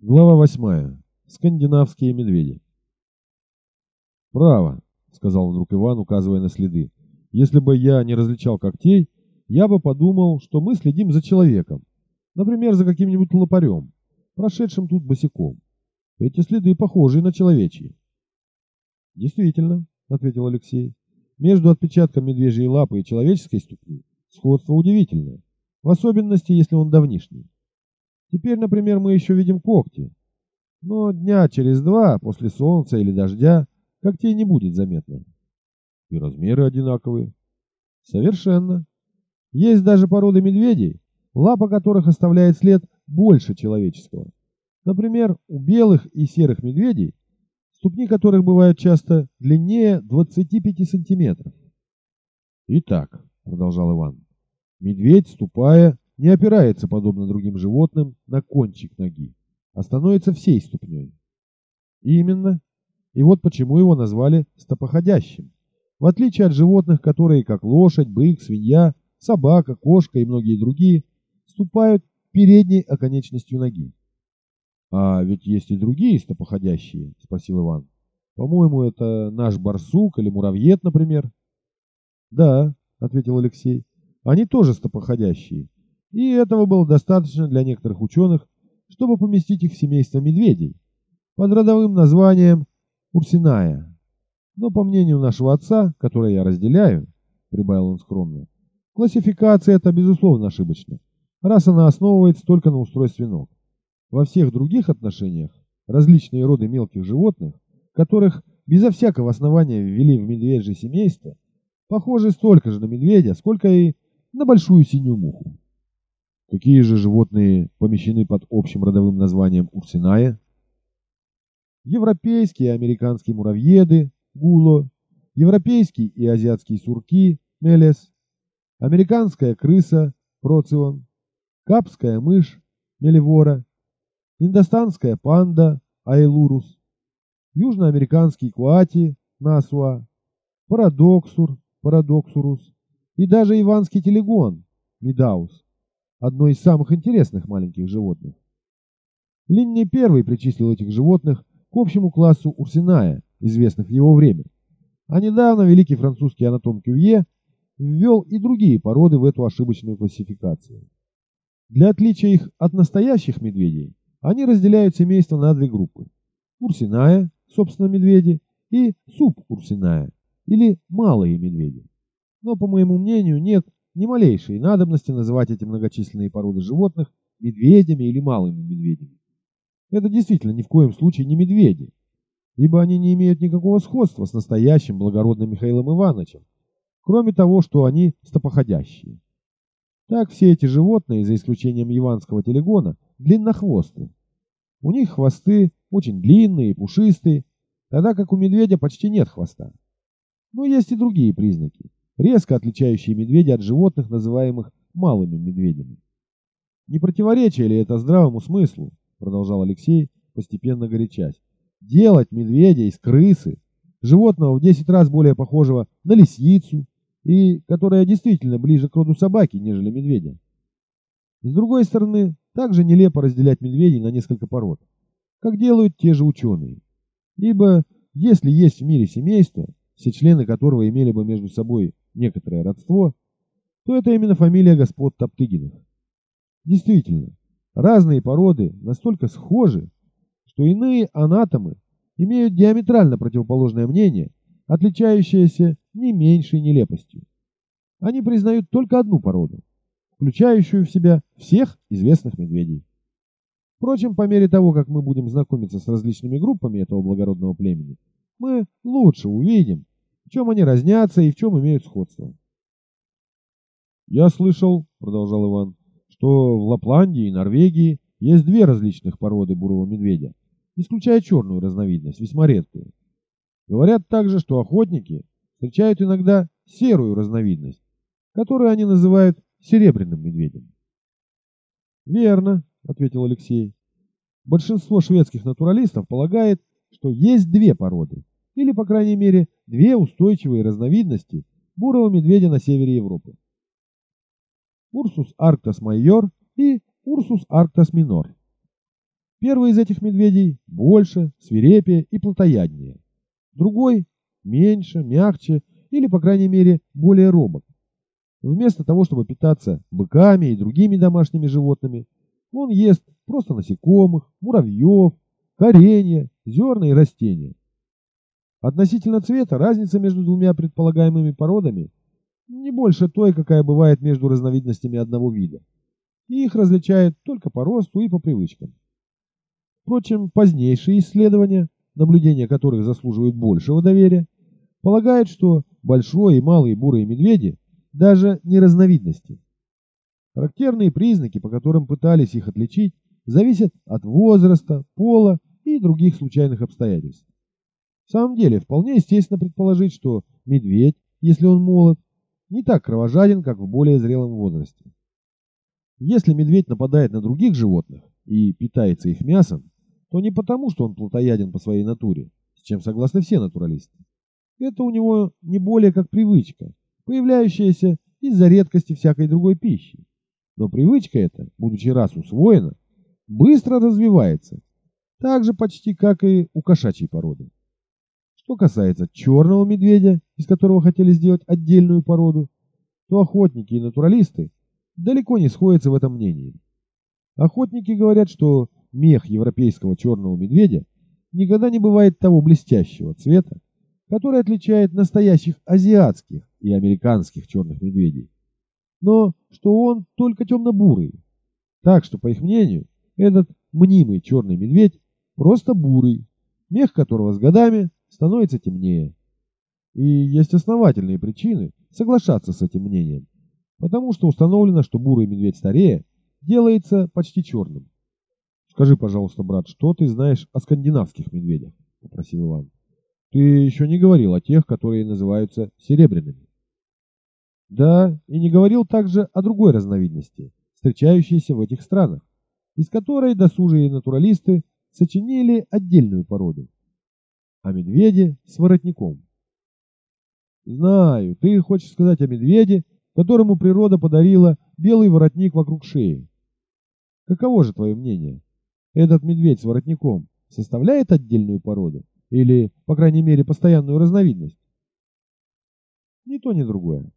Глава восьмая. Скандинавские медведи. «Право», — сказал вдруг Иван, указывая на следы. «Если бы я не различал когтей, я бы подумал, что мы следим за человеком. Например, за каким-нибудь лопарем, прошедшим тут босиком. Эти следы похожи на человечьи». «Действительно», — ответил Алексей. «Между отпечатком медвежьей лапы и человеческой ступни сходство удивительное, в особенности, если он давнишний. Теперь, например, мы еще видим когти. Но дня через два, после солнца или дождя, когтей не будет заметно. И размеры одинаковые. Совершенно. Есть даже породы медведей, лапа которых оставляет след больше человеческого. Например, у белых и серых медведей, ступни которых бывают часто длиннее 25 сантиметров. Итак, продолжал Иван, медведь, ступая, не опирается, подобно другим животным, на кончик ноги, а становится всей ступней. Именно. И вот почему его назвали стопоходящим. В отличие от животных, которые, как лошадь, бык, свинья, собака, кошка и многие другие, ступают передней оконечностью ноги. «А ведь есть и другие стопоходящие?» – спросил Иван. «По-моему, это наш барсук или муравьед, например». «Да», – ответил Алексей, – «они тоже стопоходящие, и этого было достаточно для некоторых ученых, чтобы поместить их в семейство медведей под родовым названием Урсиная. Но по мнению нашего отца, которое я разделяю, прибавил он скромно, классификация эта безусловно ошибочна, раз она основывается только на устройстве ног. Во всех других отношениях различные роды мелких животных, которых безо всякого основания ввели в медвежье семейство, похожи столько же на медведя, сколько и на большую синюю муху. Какие же животные помещены под общим родовым названием урсиная? Европейские и американские муравьеды, гуло, европейские и азиатские сурки, мелес, американская крыса, процион, капская мышь, мелевора, индостанская панда, айлурус, южноамериканский куати, насуа, парадоксур, парадоксурус и даже иванский телегон, мидаус одно из самых интересных маленьких животных. Линни первый причислил этих животных к общему классу Урсиная, известных в его время. А недавно великий французский анатом Кювье ввел и другие породы в эту ошибочную классификацию. Для отличия их от настоящих медведей, они разделяют семейство на две группы. Урсиная, собственно, медведи, и субурсиная, или малые медведи. Но, по моему мнению, нет ни малейшей надобности называть эти многочисленные породы животных медведями или малыми медведями. Это действительно ни в коем случае не медведи, ибо они не имеют никакого сходства с настоящим благородным Михаилом Ивановичем, кроме того, что они стопоходящие. Так все эти животные, за исключением иванского телегона, длиннохвосты. У них хвосты очень длинные и пушистые, тогда как у медведя почти нет хвоста. Но есть и другие признаки резко отличающие медведя от животных, называемых малыми медведями. Не противоречие ли это здравому смыслу, продолжал Алексей, постепенно горячась, делать медведя из крысы, животного в 10 раз более похожего на лисицу и которая действительно ближе к роду собаки, нежели медведя. С другой стороны, также нелепо разделять медведей на несколько пород, как делают те же ученые. Ибо если есть в мире семейство, все члены которого имели бы между собой некоторое родство, то это именно фамилия господ Топтыгиных. Действительно, разные породы настолько схожи, что иные анатомы имеют диаметрально противоположное мнение, отличающееся не меньшей нелепостью. Они признают только одну породу, включающую в себя всех известных медведей. Впрочем, по мере того, как мы будем знакомиться с различными группами этого благородного племени, мы лучше увидим, в чем они разнятся и в чем имеют сходство. «Я слышал, — продолжал Иван, — что в Лапландии и Норвегии есть две различных породы бурого медведя, исключая черную разновидность, весьма редкую. Говорят также, что охотники встречают иногда серую разновидность, которую они называют серебряным медведем. «Верно», — ответил Алексей. «Большинство шведских натуралистов полагает, что есть две породы, или, по крайней мере, две устойчивые разновидности бурого медведя на севере Европы. Урсус арктас майор и Урсус арктас минор. Первый из этих медведей больше, свирепее и плотояднее. Другой меньше, мягче или, по крайней мере, более робок. Вместо того, чтобы питаться быками и другими домашними животными, он ест просто насекомых, муравьев, коренья, зерна и растения. Относительно цвета разница между двумя предполагаемыми породами не больше той, какая бывает между разновидностями одного вида. И их различают только по росту и по привычкам. Впрочем, позднейшие исследования, наблюдения которых заслуживают большего доверия, полагают, что большой и малые бурые медведи даже не разновидности. Характерные признаки, по которым пытались их отличить, зависят от возраста, пола и других случайных обстоятельств. В самом деле, вполне естественно предположить, что медведь, если он молод, не так кровожаден, как в более зрелом возрасте. Если медведь нападает на других животных и питается их мясом, то не потому, что он плотояден по своей натуре, с чем согласны все натуралисты. Это у него не более как привычка, появляющаяся из-за редкости всякой другой пищи. Но привычка эта, будучи раз усвоена, быстро развивается, так же почти как и у кошачьей породы. Что касается черного медведя, из которого хотели сделать отдельную породу, то охотники и натуралисты далеко не сходятся в этом мнении. Охотники говорят, что мех европейского черного медведя никогда не бывает того блестящего цвета, который отличает настоящих азиатских и американских черных медведей, но что он только темно-бурый. Так что, по их мнению, этот мнимый черный медведь просто бурый, мех которого с годами становится темнее. И есть основательные причины соглашаться с этим мнением, потому что установлено, что бурый медведь старее делается почти черным. «Скажи, пожалуйста, брат, что ты знаешь о скандинавских медведях?» – попросил Иван. «Ты еще не говорил о тех, которые называются серебряными». «Да, и не говорил также о другой разновидности, встречающейся в этих странах, из которой досужие натуралисты сочинили отдельную породу о медведе с воротником. Знаю, ты хочешь сказать о медведе, которому природа подарила белый воротник вокруг шеи. Каково же твое мнение? Этот медведь с воротником составляет отдельную породу? Или, по крайней мере, постоянную разновидность? Ни то, ни другое.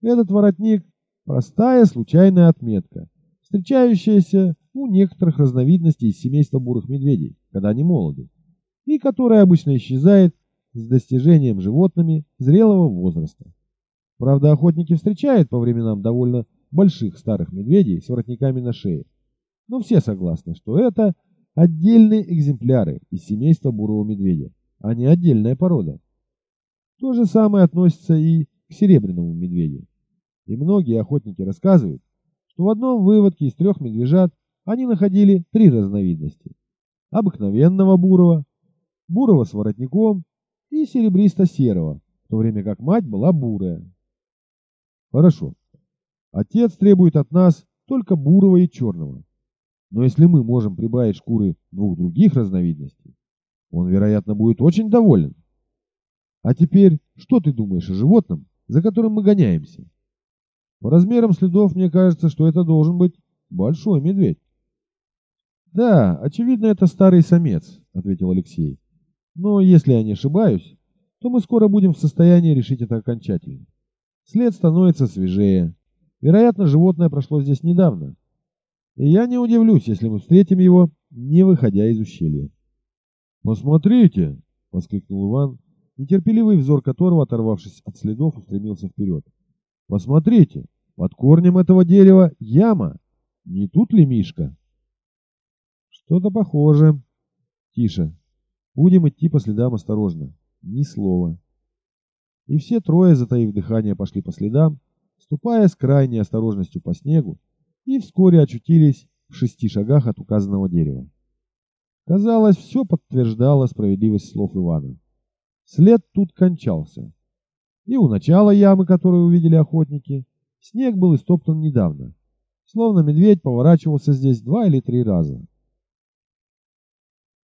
Этот воротник – простая случайная отметка, встречающаяся у некоторых разновидностей семейства бурых медведей, когда они молоды и которая обычно исчезает с достижением животными зрелого возраста. Правда, охотники встречают по временам довольно больших старых медведей с воротниками на шее. Но все согласны, что это отдельные экземпляры из семейства бурого медведя, а не отдельная порода. То же самое относится и к серебряному медведю. И многие охотники рассказывают, что в одном выводке из трех медвежат они находили три разновидности. Обыкновенного бурого, бурого с воротником и серебристо-серого, в то время как мать была бурая. Хорошо. Отец требует от нас только бурого и черного. Но если мы можем прибавить шкуры двух других разновидностей, он, вероятно, будет очень доволен. А теперь, что ты думаешь о животном, за которым мы гоняемся? По размерам следов мне кажется, что это должен быть большой медведь. Да, очевидно, это старый самец, ответил Алексей. Но если я не ошибаюсь, то мы скоро будем в состоянии решить это окончательно. След становится свежее. Вероятно, животное прошло здесь недавно. И я не удивлюсь, если мы встретим его, не выходя из ущелья. «Посмотрите!» — воскликнул Иван, нетерпеливый взор которого, оторвавшись от следов, устремился вперед. «Посмотрите! Под корнем этого дерева яма! Не тут ли Мишка?» «Что-то похоже. Тише, Будем идти по следам осторожно. Ни слова. И все трое, затаив дыхание, пошли по следам, ступая с крайней осторожностью по снегу, и вскоре очутились в шести шагах от указанного дерева. Казалось, все подтверждало справедливость слов Ивана. След тут кончался. И у начала ямы, которую увидели охотники, снег был истоптан недавно. Словно медведь поворачивался здесь два или три раза.